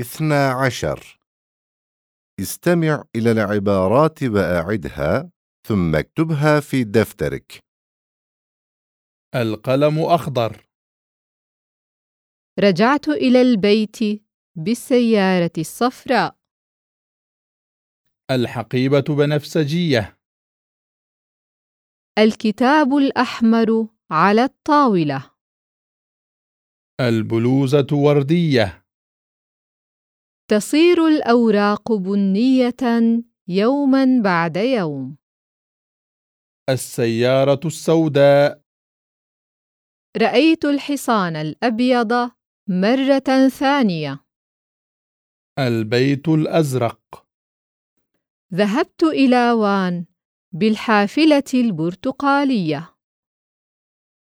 اثنا عشر. استمع إلى العبارات وأعدها ثم اكتبها في دفترك. القلم أخضر. رجعت إلى البيت بالسيارة الصفراء. الحقيبة بنفسجية. الكتاب الأحمر على الطاولة. البلوزة وردية. تصير الأوراق بنية يوما بعد يوم. السيارة السوداء رأيت الحصان الأبيض مرة ثانية. البيت الأزرق ذهبت إلى وان بالحافلة البرتقالية.